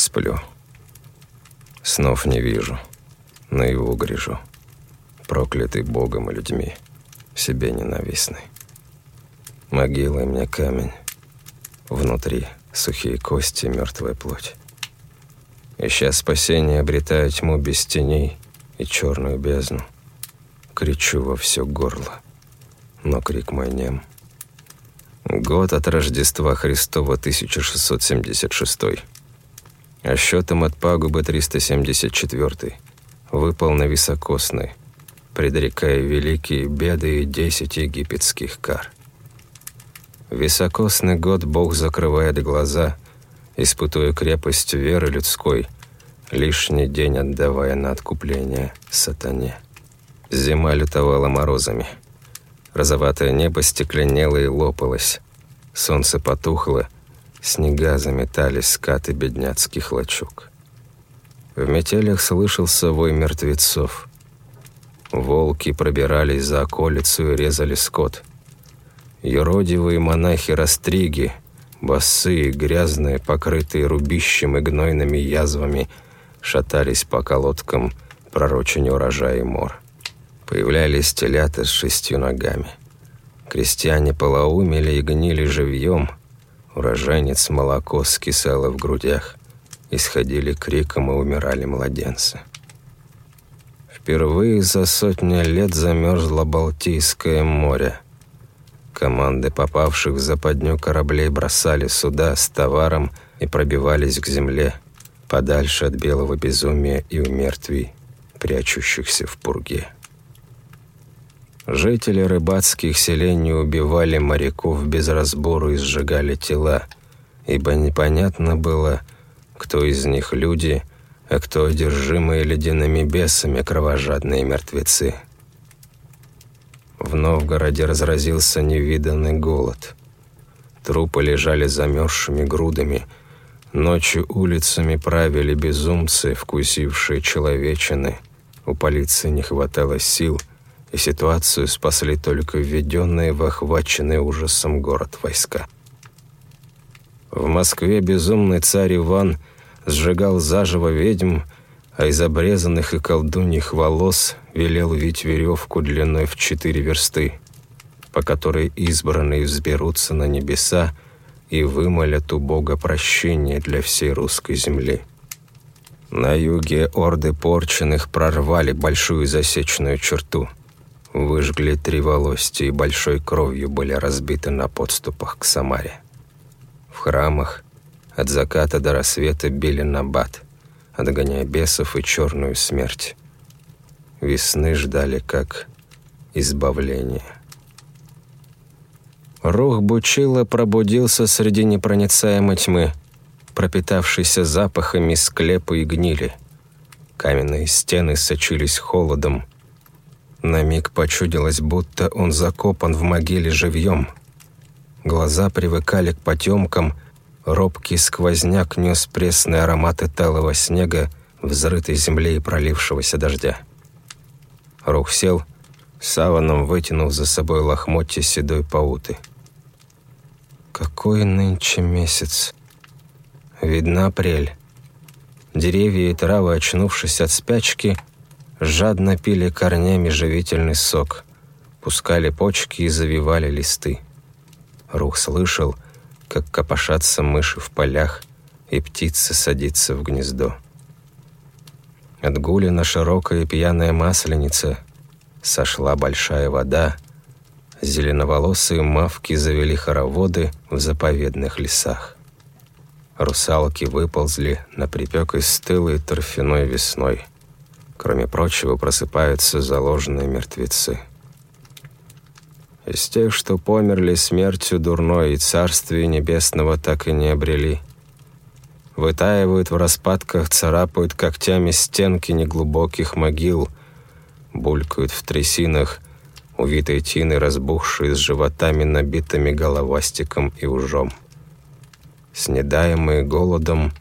Сплю. Снов не вижу, наяву грежу. Проклятый Богом и людьми, себе ненавистный. Могилой мне камень, внутри сухие кости, мертвая плоть. Ища спасения, обретаю тьму без теней и черную бездну. Кричу во все горло, но крик мой нем. Год от Рождества Христова 1676 а счетом от пагубы 374 выпал на високосный, предрекая великие беды и десять египетских кар. Високосный год Бог закрывает глаза, испытуя крепость веры людской, лишний день отдавая на откупление сатане. Зима лютовала морозами. Розоватое небо стекленело и лопалось. Солнце потухло, Снега заметали скаты бедняцких лачуг. В метелях слышался вой мертвецов. Волки пробирались за околицу и резали скот. Юродивые монахи-растриги, босые, грязные, покрытые рубищем и гнойными язвами, шатались по колодкам, пророча урожая и мор. Появлялись телята с шестью ногами. Крестьяне полоумели и гнили живьем, Уроженец молоко скисало в грудях, исходили криком и умирали младенцы. Впервые за сотни лет замерзло Балтийское море. Команды попавших в западню кораблей бросали суда с товаром и пробивались к земле, подальше от белого безумия и умертвий, прячущихся в пурге. Жители рыбацких селений убивали моряков без разбору и сжигали тела, ибо непонятно было, кто из них люди, а кто одержимые ледяными бесами кровожадные мертвецы. В Новгороде разразился невиданный голод. Трупы лежали замерзшими грудами, ночью улицами правили безумцы, вкусившие человечины. У полиции не хватало сил — и ситуацию спасли только введенные в охваченный ужасом город войска. В Москве безумный царь Иван сжигал заживо ведьм, а из обрезанных и колдуньих волос велел вить веревку длиной в четыре версты, по которой избранные взберутся на небеса и вымолят у Бога прощение для всей русской земли. На юге орды порченных прорвали большую засечную черту – выжгли три волости и большой кровью были разбиты на подступах к Самаре. В храмах от заката до рассвета били набат, отгоняя бесов и черную смерть. Весны ждали как избавление. Рух Бучила пробудился среди непроницаемой тьмы, пропитавшейся запахами склепа и гнили. Каменные стены сочились холодом, на миг почудилось, будто он закопан в могиле живьем. Глаза привыкали к потемкам, робкий сквозняк нес пресные ароматы талого снега, взрытой земли и пролившегося дождя. Рух сел, саваном вытянув за собой лохмотья седой пауты. «Какой нынче месяц! Видна апрель!» Деревья и травы, очнувшись от спячки, жадно пили корнями живительный сок, пускали почки и завивали листы. Рух слышал, как копошатся мыши в полях, и птицы садится в гнездо. От Гулина широкая пьяная масленица, сошла большая вода, зеленоволосые мавки завели хороводы в заповедных лесах. Русалки выползли на припекой стылой торфяной весной. Кроме прочего, просыпаются заложенные мертвецы. Из тех, что померли смертью дурной и царствие небесного так и не обрели. Вытаивают в распадках, царапают когтями стенки неглубоких могил, булькают в трясинах, увитой тины, разбухшие с животами, набитыми головастиком и ужом. Снедаемые голодом,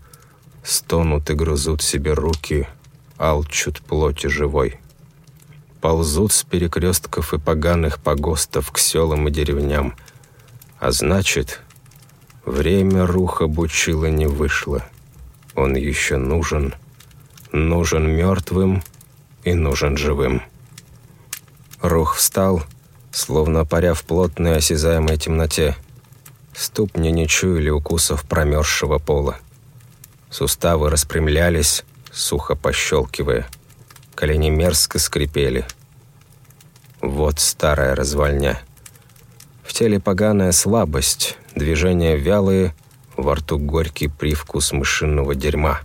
стонут и грызут себе руки — алчут плоти живой. Ползут с перекрестков и поганых погостов к селам и деревням. А значит, время руха Бучила не вышло. Он еще нужен, нужен мертвым и нужен живым. Рух встал, словно паря в плотной осязаемой темноте. Ступни не чуяли укусов промерзшего пола. Суставы распрямлялись, сухо пощелкивая. Колени мерзко скрипели. Вот старая развальня. В теле поганая слабость, движения вялые, во рту горький привкус мышиного дерьма.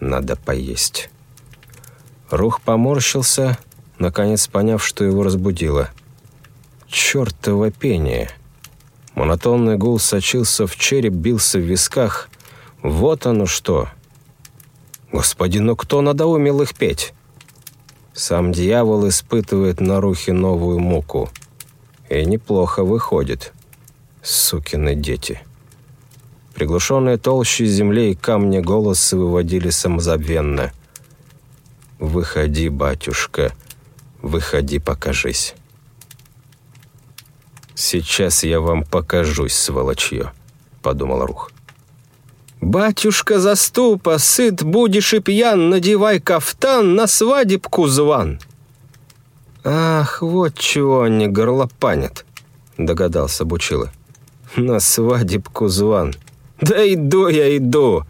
Надо поесть. Рух поморщился, наконец поняв, что его разбудило. Чёртово пение. Монотонный гул сочился в череп, бился в висках. Вот оно что. Господи, ну кто надоумил их петь? Сам дьявол испытывает на рухе новую муку. И неплохо выходит. Сукины дети. Приглушенные толщи земли и камня голосы выводили самозабвенно. «Выходи, батюшка, выходи, покажись». «Сейчас я вам покажусь, сволочье», — подумал Рух. «Батюшка заступа, сыт будешь и пьян, надевай кафтан, на свадебку зван». «Ах, вот чего они горлопанят», — догадался Бучила. «На свадебку зван». «Да иду я, иду!»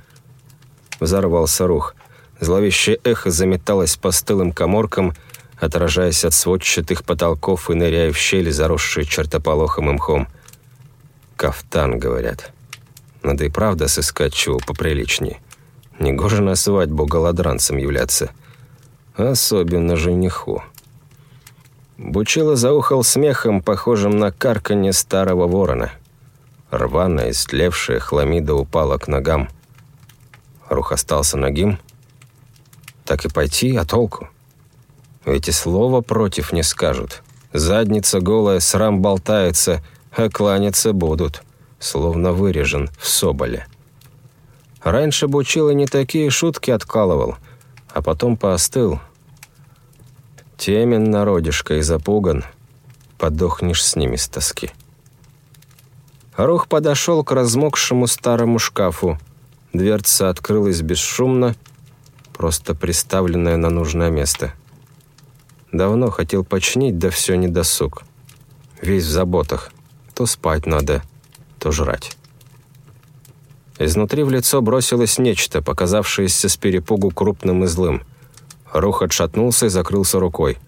Взорвался Рух. Зловещее эхо заметалось по стылым коморкам, отражаясь от сводчатых потолков и ныряя в щели, заросшие чертополохом и мхом. «Кафтан», — говорят. Надо и правда сыскать чего поприличнее. Негоже на свадьбу голодранцем являться. Особенно жениху. Бучило заухал смехом, похожим на карканье старого ворона. Рваная, истлевшая хламида упала к ногам. Рух остался ногим. Так и пойти, а толку? Ведь и слова против не скажут. Задница голая, срам болтается, а кланяться будут словно вырежен в соболе. Раньше Бучило не такие шутки откалывал, а потом поостыл. Темен народишко и запуган, подохнешь с ними с тоски. Рух подошел к размокшему старому шкафу. Дверца открылась бесшумно, просто приставленная на нужное место. Давно хотел починить, да все не досуг. Весь в заботах. То спать надо, то жрать. Изнутри в лицо бросилось нечто, показавшееся с перепугу крупным и злым. Рух отшатнулся и закрылся рукой.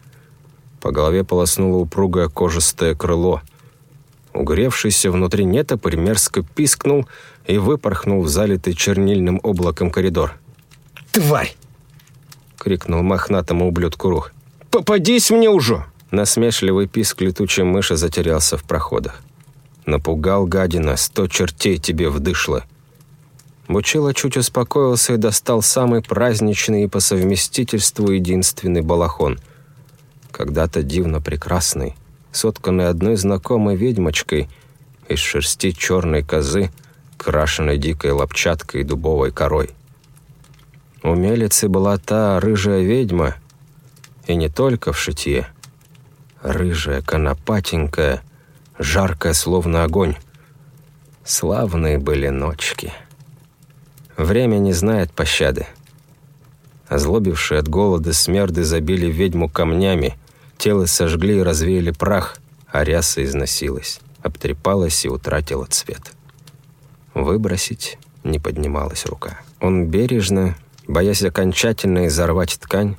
По голове полоснуло упругое кожистое крыло. Угревшийся внутри нетопырь мерзко пискнул и выпорхнул в залитый чернильным облаком коридор. «Тварь!» — крикнул мохнатому ублюдку Рух. «Попадись мне уже!» Насмешливый писк летучей мыши затерялся в проходах. Напугал гадина, сто чертей тебе вдышло. Бучило чуть успокоился и достал самый праздничный и по совместительству единственный балахон. Когда-то дивно прекрасный, сотканный одной знакомой ведьмочкой из шерсти черной козы, крашенной дикой лопчаткой и дубовой корой. У была та рыжая ведьма, и не только в шитье. Рыжая, конопатенькая — жаркое, словно огонь. Славные были ночки. Время не знает пощады. Озлобившие от голода смерды забили ведьму камнями, тело сожгли и развеяли прах, а ряса износилась, обтрепалась и утратила цвет. Выбросить не поднималась рука. Он бережно, боясь окончательно изорвать ткань,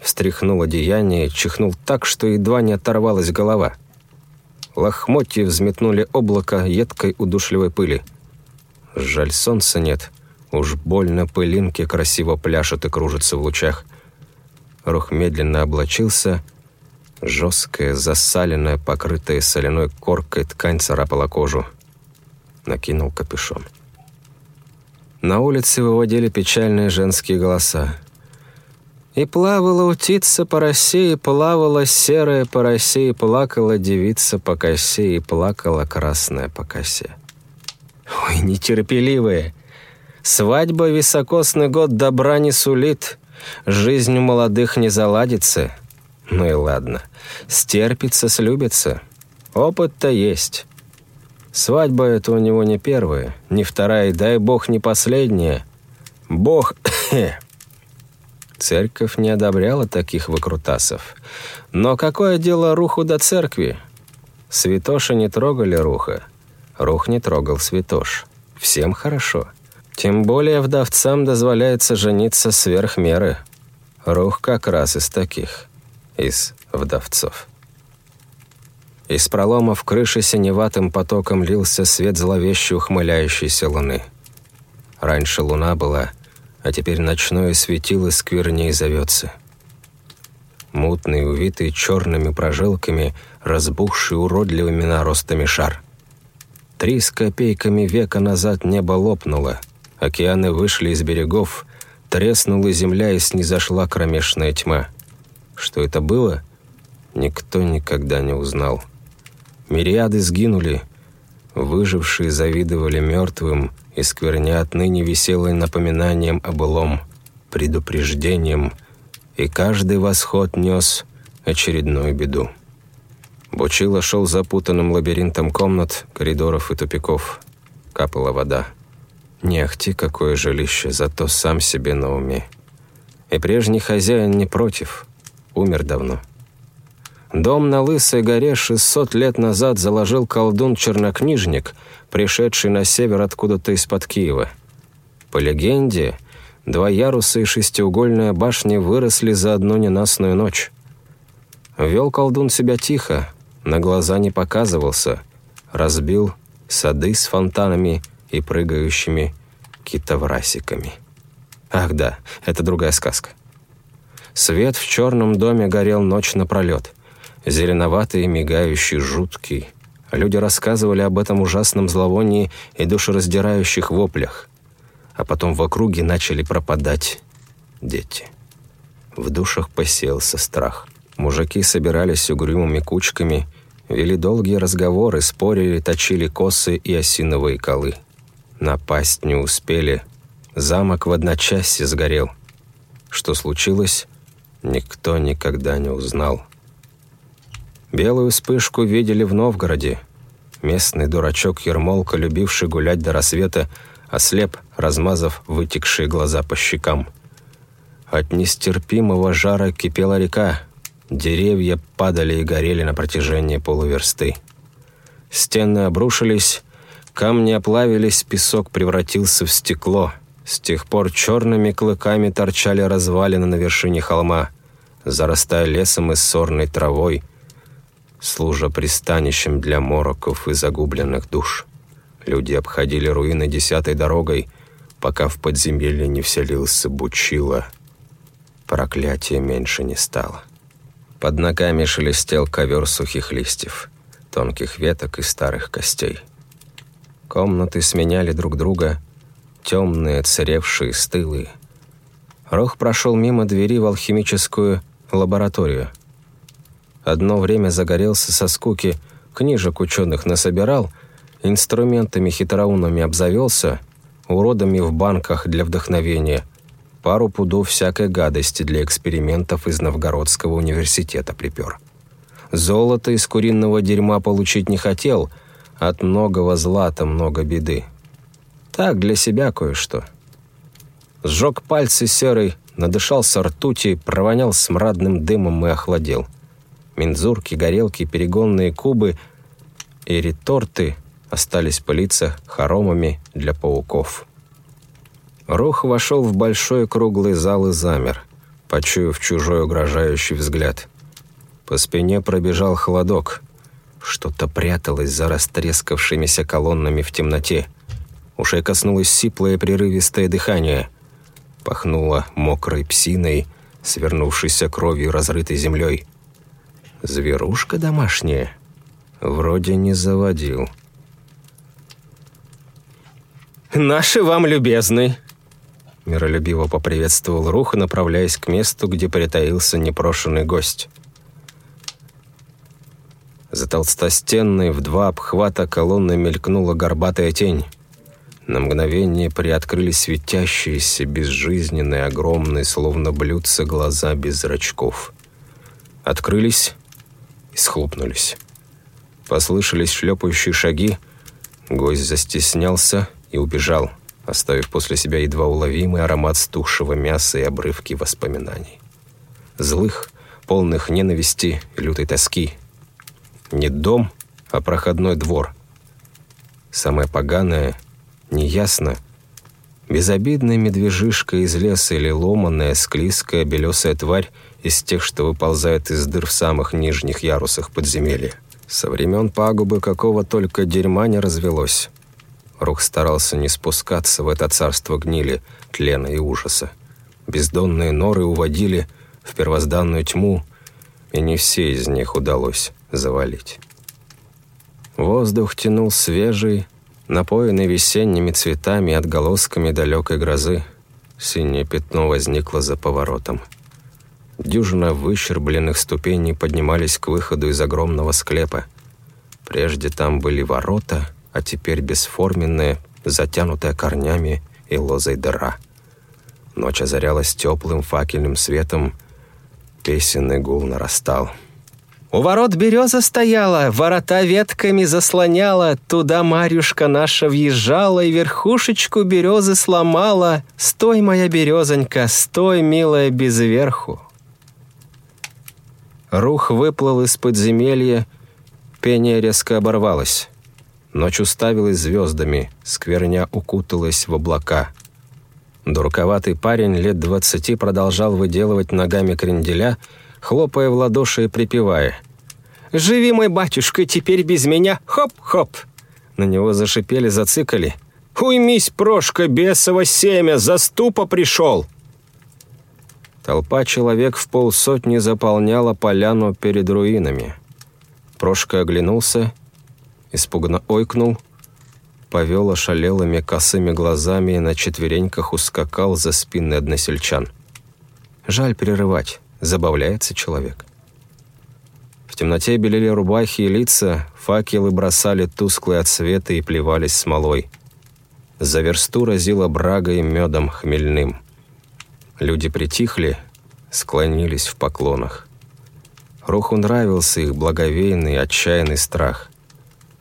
встряхнул одеяние чихнул так, что едва не оторвалась голова — Лохмотья взметнули облако едкой удушливой пыли. Жаль, солнца нет. Уж больно пылинки красиво пляшут и кружатся в лучах. Рух медленно облачился. Жесткая, засаленная, покрытая соляной коркой ткань царапала кожу. Накинул капюшон. На улице выводили печальные женские голоса. И плавала утица по росе, и плавала серая по росе, и плакала девица по косе, и плакала красная по косе. Ой, нетерпеливые! Свадьба високосный год добра не сулит, жизнь у молодых не заладится. Ну и ладно, стерпится, слюбится. Опыт-то есть. Свадьба это у него не первая, не вторая, дай бог, не последняя. Бог... Церковь не одобряла таких выкрутасов. Но какое дело Руху до церкви? Святоши не трогали Руха. Рух не трогал Святош. Всем хорошо. Тем более вдовцам дозволяется жениться сверх меры. Рух как раз из таких. Из вдовцов. Из пролома в крыше синеватым потоком лился свет зловеще ухмыляющейся луны. Раньше луна была, а теперь ночное светило скверней зовется. Мутный, увитый черными прожилками, разбухший уродливыми наростами шар. Три с копейками века назад небо лопнуло, океаны вышли из берегов, треснула земля и снизошла кромешная тьма. Что это было, никто никогда не узнал. Мириады сгинули, выжившие завидовали мертвым, и скверня отныне висела напоминанием о былом, предупреждением, и каждый восход нес очередную беду. Бучило шел запутанным лабиринтом комнат, коридоров и тупиков. Капала вода. Не ахти какое жилище, зато сам себе на уме. И прежний хозяин не против, умер давно. Дом на Лысой горе 600 лет назад заложил колдун-чернокнижник, пришедший на север откуда-то из-под Киева. По легенде, два яруса и шестиугольная башня выросли за одну ненастную ночь. Вел колдун себя тихо, на глаза не показывался, разбил сады с фонтанами и прыгающими китоврасиками. Ах да, это другая сказка. Свет в черном доме горел ночь напролет зеленоватый, мигающий, жуткий. Люди рассказывали об этом ужасном зловонии и душераздирающих воплях. А потом в округе начали пропадать дети. В душах поселся страх. Мужики собирались угрюмыми кучками, вели долгие разговоры, спорили, точили косы и осиновые колы. Напасть не успели. Замок в одночасье сгорел. Что случилось, никто никогда не узнал. Белую вспышку видели в Новгороде. Местный дурачок Ермолка, любивший гулять до рассвета, ослеп, размазав вытекшие глаза по щекам. От нестерпимого жара кипела река. Деревья падали и горели на протяжении полуверсты. Стены обрушились, камни оплавились, песок превратился в стекло. С тех пор черными клыками торчали развалины на вершине холма, зарастая лесом и сорной травой – служа пристанищем для мороков и загубленных душ. Люди обходили руины десятой дорогой, пока в подземелье не вселился Бучила. Проклятие меньше не стало. Под ногами шелестел ковер сухих листьев, тонких веток и старых костей. Комнаты сменяли друг друга, темные, царевшие, стылые. Рох прошел мимо двери в алхимическую лабораторию – Одно время загорелся со скуки, книжек ученых насобирал, инструментами хитроумными обзавелся, уродами в банках для вдохновения, пару пудов всякой гадости для экспериментов из Новгородского университета припер. Золото из куриного дерьма получить не хотел, от многого злата много беды. Так, для себя кое-что. Сжег пальцы серой, надышался ртути, провонял смрадным дымом и охладел – мензурки, горелки, перегонные кубы и реторты остались пылиться хоромами для пауков. Рух вошел в большой круглый зал и замер, почуяв чужой угрожающий взгляд. По спине пробежал холодок. Что-то пряталось за растрескавшимися колоннами в темноте. Ушей коснулось сиплое прерывистое дыхание. Пахнуло мокрой псиной, свернувшейся кровью разрытой землей. Зверушка домашняя? Вроде не заводил. «Наши вам любезны!» Миролюбиво поприветствовал Рух, направляясь к месту, где притаился непрошенный гость. За толстостенной в два обхвата колонны мелькнула горбатая тень. На мгновение приоткрылись светящиеся, безжизненные, огромные, словно блюдца, глаза без зрачков. Открылись, схлопнулись. Послышались шлепающие шаги, гость застеснялся и убежал, оставив после себя едва уловимый аромат стухшего мяса и обрывки воспоминаний. Злых, полных ненависти и лютой тоски. Не дом, а проходной двор. Самое поганое, неясно, безобидная медвежишка из леса или ломаная, склизкая, белесая тварь из тех, что выползают из дыр в самых нижних ярусах подземелья. Со времен пагубы какого только дерьма не развелось. Рух старался не спускаться в это царство гнили, тлена и ужаса. Бездонные норы уводили в первозданную тьму, и не все из них удалось завалить. Воздух тянул свежий, напоенный весенними цветами и отголосками далекой грозы. Синее пятно возникло за поворотом. Дюжина выщербленных ступеней поднимались к выходу из огромного склепа. Прежде там были ворота — а теперь бесформенная, затянутая корнями и лозой дыра. Ночь озарялась теплым факельным светом, песенный гул нарастал. «У ворот береза стояла, ворота ветками заслоняла, туда Марюшка наша въезжала и верхушечку березы сломала. Стой, моя березонька, стой, милая, без верху!» Рух выплыл из подземелья, пение резко оборвалось. Ночь уставилась звездами, скверня укуталась в облака. Дураковатый парень лет двадцати продолжал выделывать ногами кренделя, хлопая в ладоши и припевая. «Живи, мой батюшка, теперь без меня! Хоп-хоп!» На него зашипели, зацикали. «Уймись, Прошка, бесово семя, заступа пришел!» Толпа человек в полсотни заполняла поляну перед руинами. Прошка оглянулся испуганно ойкнул, повел ошалелыми косыми глазами и на четвереньках ускакал за спины односельчан. Жаль перерывать, забавляется человек. В темноте белели рубахи и лица, факелы бросали тусклые отсветы и плевались смолой. За версту разило брагой медом хмельным. Люди притихли, склонились в поклонах. Руху нравился их благовейный, отчаянный страх.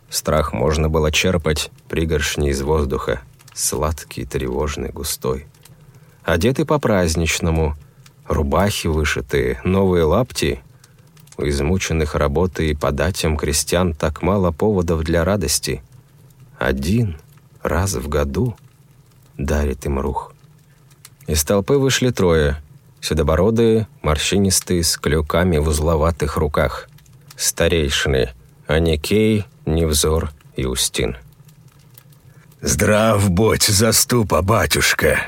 Страх можно было черпать пригоршни из воздуха, сладкий, тревожный, густой. Одеты по-праздничному, рубахи вышитые, новые лапти. У измученных работой и податям крестьян так мало поводов для радости. Один раз в году дарит им рух. Из толпы вышли трое, седобородые, морщинистые, с клюками в узловатых руках. Старейшины Аникей, Невзор и Устин. «Здрав будь, заступа, батюшка!»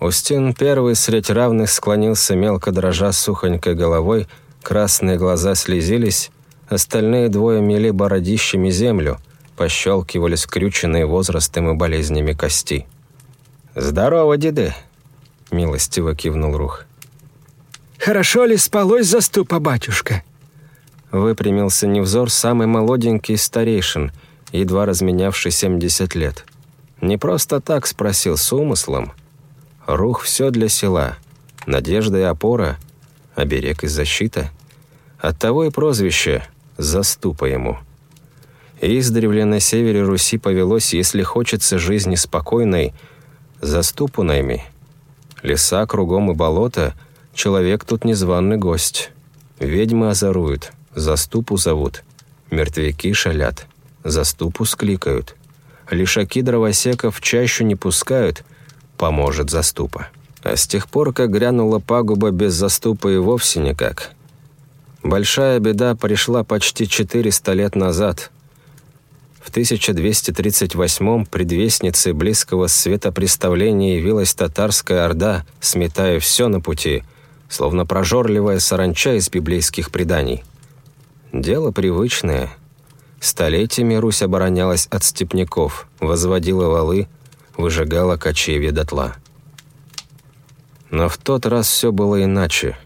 Устин первый средь равных склонился, мелко дрожа сухонькой головой, красные глаза слезились, остальные двое мели бородищами землю, пощелкивали скрюченные возрастом и болезнями кости. «Здорово, деды!» — милостиво кивнул Рух. «Хорошо ли спалось заступа, батюшка?» выпрямился Невзор самый молоденький старейшин, едва разменявший 70 лет. Не просто так спросил с умыслом. Рух все для села, надежда и опора, оберег и защита. Оттого и прозвище «Заступа ему». Издревле на севере Руси повелось, если хочется жизни спокойной, заступу найми. Леса кругом и болото, человек тут незваный гость. Ведьмы озоруют, Заступу зовут. Мертвяки шалят. Заступу скликают. Лишаки дровосеков чаще не пускают. Поможет заступа. А с тех пор, как грянула пагуба без заступа и вовсе никак. Большая беда пришла почти 400 лет назад. В 1238-м предвестнице близкого светопреставления явилась татарская орда, сметая все на пути, словно прожорливая саранча из библейских преданий. Дело привычное. Столетиями Русь оборонялась от степняков, возводила валы, выжигала кочевья дотла. Но в тот раз все было иначе.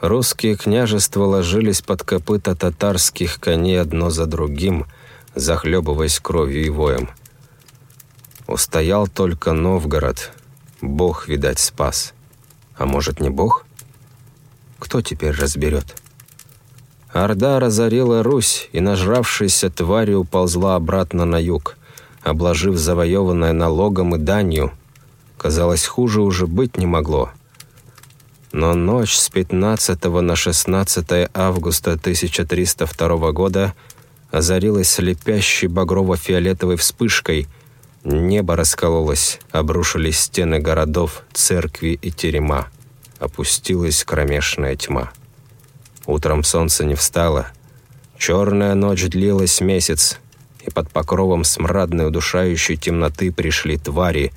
Русские княжества ложились под копыта татарских коней одно за другим, захлебываясь кровью и воем. Устоял только Новгород. Бог, видать, спас. А может, не Бог? Кто теперь разберет? Орда разорила Русь и, нажравшаяся тварью, уползла обратно на юг. обложив завоеванное налогом и данью. Казалось, хуже уже быть не могло. Но ночь с 15 на 16 августа 1302 года озарилась слепящей багрово-фиолетовой вспышкой. Небо раскололось, обрушились стены городов, церкви и терема. Опустилась кромешная тьма. Утром солнце не встало. Черная ночь длилась месяц, и под покровом смрадной удушающей темноты пришли твари,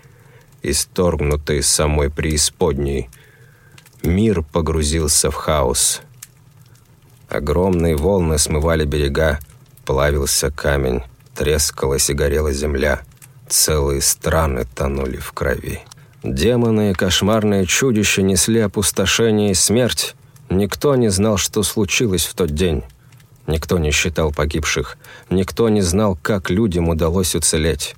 исторгнутые самой преисподней. Мир погрузился в хаос. Огромные волны смывали берега, плавился камень, трескалась и горела земля. Целые страны тонули в крови. Демоны и кошмарные чудища несли опустошение и смерть. Никто не знал, что случилось в тот день. Никто не считал погибших. Никто не знал, как людям удалось уцелеть.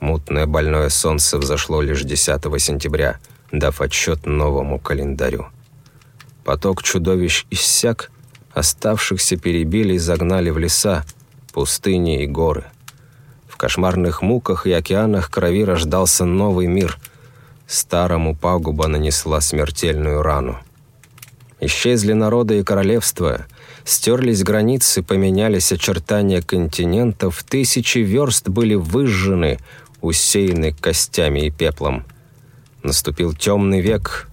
Мутное больное солнце взошло лишь 10 сентября, дав отчет новому календарю. Поток чудовищ иссяк, оставшихся перебили и загнали в леса, пустыни и горы. В кошмарных муках и океанах крови рождался новый мир. Старому пагуба нанесла смертельную рану. Исчезли народы и королевства, стерлись границы, поменялись очертания континентов, тысячи верст были выжжены, усеяны костями и пеплом. Наступил темный век,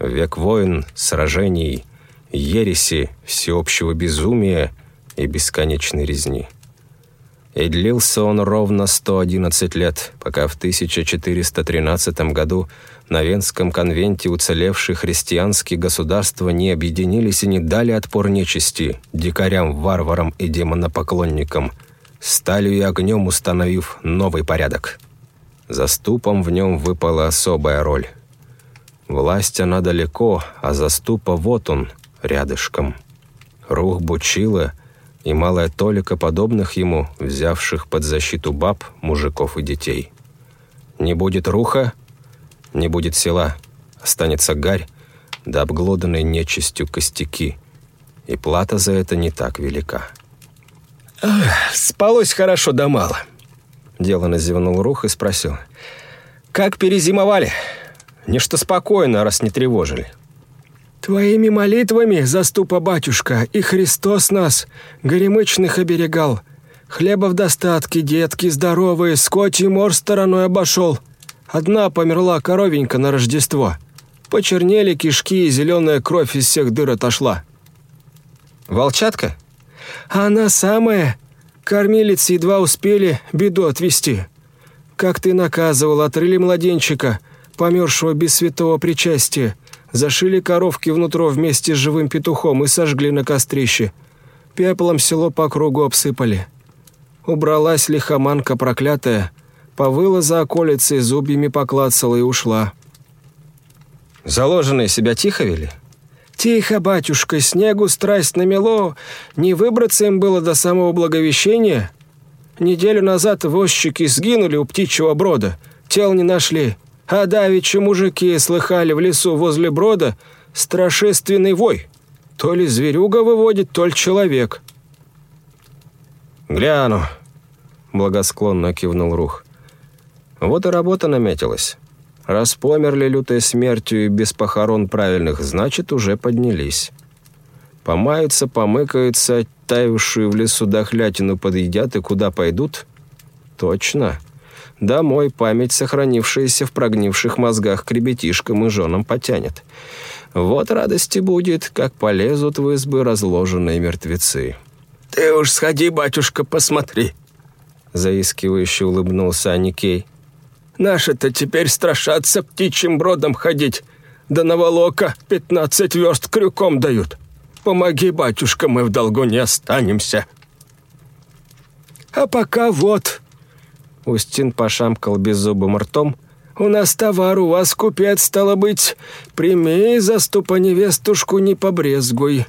век войн, сражений, ереси, всеобщего безумия и бесконечной резни. И длился он ровно 111 лет, пока в 1413 году на Венском конвенте уцелевшие христианские государства не объединились и не дали отпор нечисти, дикарям, варварам и демонопоклонникам, сталью и огнем установив новый порядок. Заступом в нем выпала особая роль. Власть она далеко, а заступа вот он, рядышком. Рух Бучила — и малая толика подобных ему, взявших под защиту баб, мужиков и детей. Не будет руха, не будет села, останется гарь, да обглоданные нечистью костяки, и плата за это не так велика. Ах, «Спалось хорошо да мало», — делано зевнул Рух и спросил. «Как перезимовали? Нечто спокойно, раз не тревожили». Твоими молитвами, заступа батюшка, и Христос нас, горемычных, оберегал. Хлеба в достатке, детки здоровые, скотий мор стороной обошел. Одна померла коровенька на Рождество. Почернели кишки, и зеленая кровь из всех дыр отошла. Волчатка? Она самая. Кормилицы едва успели беду отвести. Как ты наказывал, отрыли младенчика, помершего без святого причастия, Зашили коровки внутрь вместе с живым петухом и сожгли на кострище. Пеплом село по кругу обсыпали. Убралась лихоманка проклятая, повыла за околицей, зубьями поклацала и ушла. Заложенные себя тихо вели? «Тихо, батюшка, снегу страсть намело. Не выбраться им было до самого Благовещения. Неделю назад возчики сгинули у птичьего брода. Тел не нашли. А давеча мужики слыхали в лесу возле брода страшественный вой. То ли зверюга выводит, то ли человек. «Гляну», — благосклонно кивнул Рух. «Вот и работа наметилась. Раз померли лютой смертью и без похорон правильных, значит, уже поднялись. Помаются, помыкаются, таявшую в лесу дохлятину подъедят и куда пойдут? Точно. Домой память, сохранившаяся в прогнивших мозгах к ребятишкам и женам, потянет. Вот радости будет, как полезут в избы разложенные мертвецы. «Ты уж сходи, батюшка, посмотри!» Заискивающе улыбнулся Аникей. «Наши-то теперь страшатся птичьим бродом ходить, да на волока пятнадцать верст крюком дают. Помоги, батюшка, мы в долгу не останемся!» «А пока вот...» Устин пошамкал беззубым ртом. «У нас товар, у вас купец, стало быть. Прими заступа невестушку, не побрезгуй».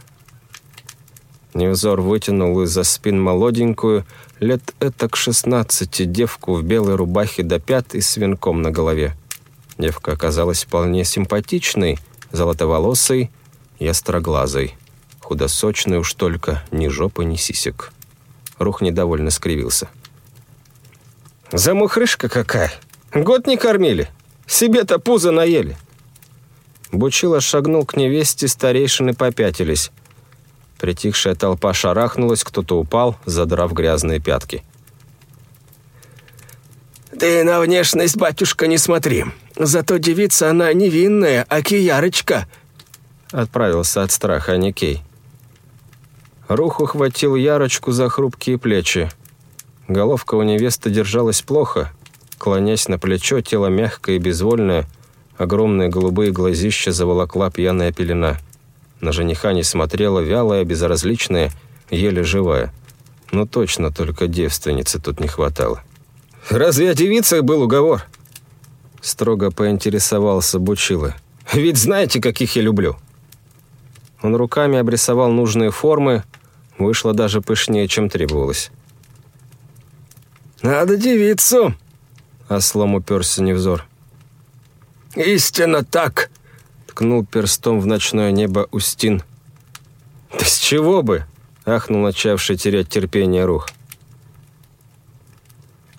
Невзор вытянул из-за спин молоденькую, лет этак шестнадцати, девку в белой рубахе до пят и с венком на голове. Девка оказалась вполне симпатичной, золотоволосой и остроглазой. Худосочной уж только, ни жопы, ни сисек. Рух недовольно скривился. Замухрышка какая! Год не кормили! Себе-то пузо наели!» Бучила шагнул к невесте, старейшины попятились. Притихшая толпа шарахнулась, кто-то упал, задрав грязные пятки. «Ты на внешность, батюшка, не смотри. Зато девица она невинная, а киярочка!» Отправился от страха Никей. Рух ухватил Ярочку за хрупкие плечи. Головка у невесты держалась плохо. Клонясь на плечо, тело мягкое и безвольное, огромные голубые глазища заволокла пьяная пелена. На жениха не смотрела, вялая, безразличная, еле живая. Ну точно, только девственницы тут не хватало. «Разве о девицах был уговор?» Строго поинтересовался Бучила. «Ведь знаете, каких я люблю?» Он руками обрисовал нужные формы, вышло даже пышнее, чем требовалось. «Надо девицу!» Ослом уперся невзор. «Истинно так!» Ткнул перстом в ночное небо Устин. «Да с чего бы?» Ахнул начавший терять терпение рух.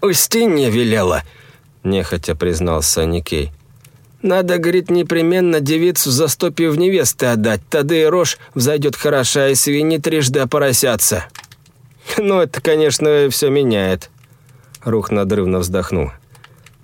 «Устинья велела!» Нехотя признался Никей. Надо, говорит, непременно девицу за в невесты отдать, тогда и рожь взойдет хороша, и свиньи трижды опоросятся». «Ну, это, конечно, все меняет», — Рух надрывно вздохнул.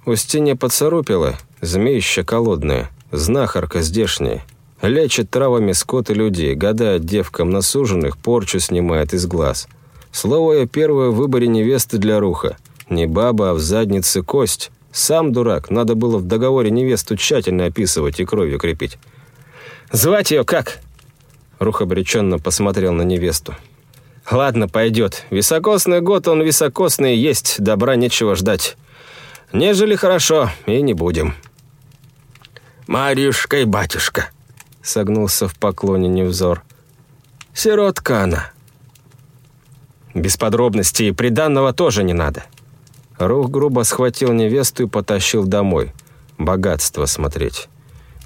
Устинья поцарупила, змеища колодная, знахарка здешняя. Лечит травами скот и людей, гадает девкам насуженных, порчу снимает из глаз. Слово я первое в выборе невесты для Руха. Не баба, а в заднице кость. Сам дурак, надо было в договоре невесту тщательно описывать и кровью крепить. «Звать ее как?» Рух обреченно посмотрел на невесту. «Ладно, пойдет. Високосный год он високосный есть, добра нечего ждать. Нежели хорошо, и не будем». «Марьюшка и батюшка», — согнулся в поклоне невзор. «Сиротка она». «Без подробностей приданного тоже не надо». Рух грубо схватил невесту и потащил домой. Богатство смотреть.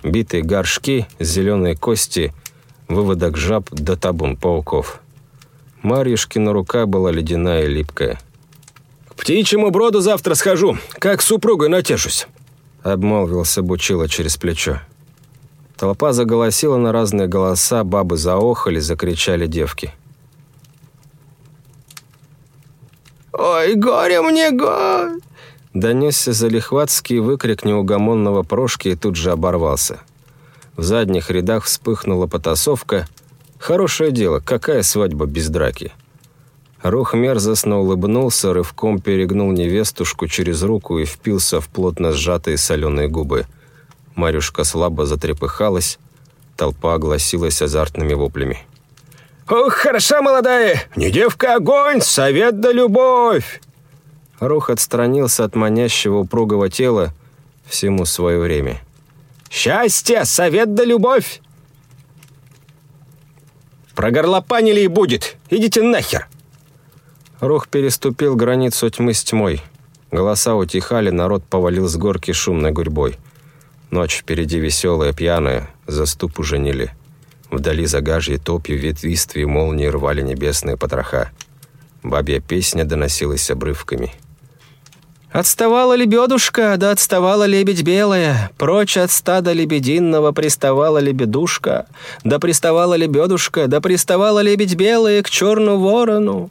Битые горшки, зеленые кости, выводок жаб да табун пауков. Марьюшкина рука была ледяная и липкая. «К птичьему броду завтра схожу, как супругой натешусь», — обмолвился Бучила через плечо. Толпа заголосила на разные голоса, бабы заохали, закричали девки. «Ой, горе мне, го!» Донесся залихватский выкрик неугомонного Прошки и тут же оборвался. В задних рядах вспыхнула потасовка. Хорошее дело, какая свадьба без драки? Рух мерзостно улыбнулся, рывком перегнул невестушку через руку и впился в плотно сжатые соленые губы. Марюшка слабо затрепыхалась, толпа огласилась азартными воплями. «Ох, хороша молодая! Не девка, огонь! Совет да любовь!» Рух отстранился от манящего упругого тела всему свое время. «Счастье! Совет да любовь!» «Прогорлопанили и будет! Идите нахер!» Рух переступил границу тьмы с тьмой. Голоса утихали, народ повалил с горки шумной гурьбой. Ночь впереди веселая, пьяная, заступ уже не ли. Вдали загажье топью ветвистые молнии рвали небесные потроха. Бабья песня доносилась обрывками. «Отставала лебедушка, да отставала лебедь белая, прочь от стада лебединного приставала лебедушка, да приставала лебедушка, да приставала лебедь белая к черну ворону».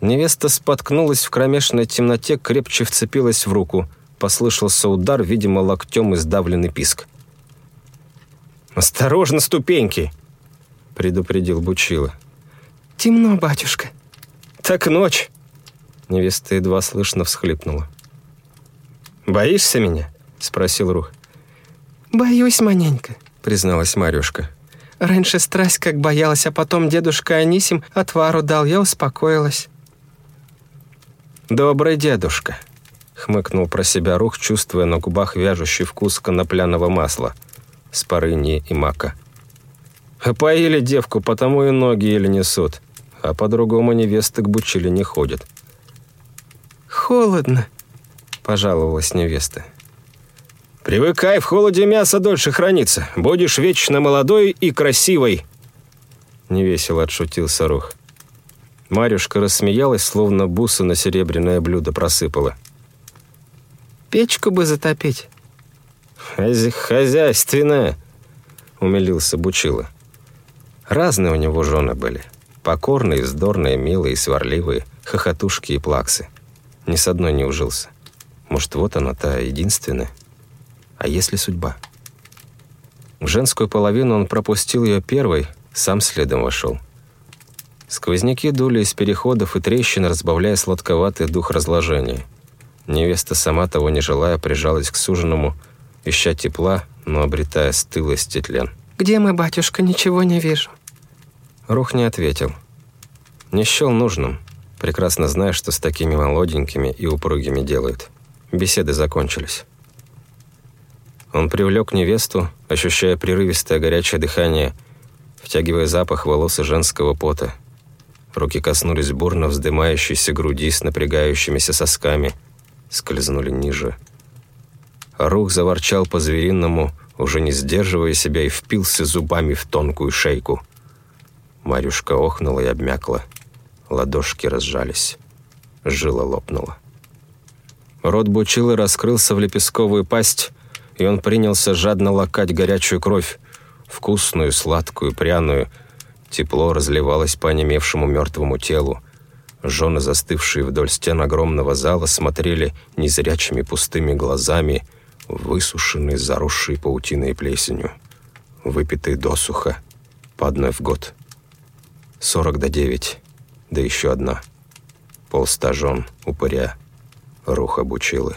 Невеста споткнулась в кромешной темноте, крепче вцепилась в руку. Послышался удар, видимо, локтем издавленный писк. «Осторожно, ступеньки!» — предупредил Бучила. «Темно, батюшка». «Так ночь!» Невеста едва слышно всхлипнула. «Боишься меня?» — спросил Рух. «Боюсь, маненько», — призналась Марюшка. «Раньше страсть как боялась, а потом дедушка Анисим отвару дал, я успокоилась». «Добрый дедушка», — хмыкнул про себя Рух, чувствуя на губах вяжущий вкус конопляного масла — с парыни и мака. Поили девку, потому и ноги еле несут, а по-другому невесты к бучили не ходят. «Холодно», — пожаловалась невеста. «Привыкай, в холоде мясо дольше хранится. Будешь вечно молодой и красивой», — невесело отшутился Рух. Марюшка рассмеялась, словно бусы на серебряное блюдо просыпала. «Печку бы затопить». «Хозяйственная», — умилился Бучила. Разные у него жены были. Покорные, вздорные, милые, сварливые, хохотушки и плаксы. Ни с одной не ужился. Может, вот она та единственная? А если судьба? В женскую половину он пропустил ее первой, сам следом вошел. Сквозняки дули из переходов и трещин, разбавляя сладковатый дух разложения. Невеста, сама того не желая, прижалась к суженому, ища тепла, но обретая стылость и тлен. «Где мы, батюшка? Ничего не вижу». Рух не ответил. Не счел нужным, прекрасно зная, что с такими молоденькими и упругими делают. Беседы закончились. Он привлек невесту, ощущая прерывистое горячее дыхание, втягивая запах волос и женского пота. Руки коснулись бурно вздымающейся груди с напрягающимися сосками, скользнули ниже. Рух заворчал по-звериному, уже не сдерживая себя, и впился зубами в тонкую шейку. Марюшка охнула и обмякла. Ладошки разжались. Жила лопнула. Рот Бучилы раскрылся в лепестковую пасть, и он принялся жадно лакать горячую кровь, вкусную, сладкую, пряную. Тепло разливалось по онемевшему мертвому телу. Жены, застывшие вдоль стен огромного зала, смотрели незрячими пустыми глазами, высушенные, заросшие паутиной и плесенью, выпитые досуха, по одной в год. Сорок до девять, да еще одна. Полста жен, упыря, рух обучилы.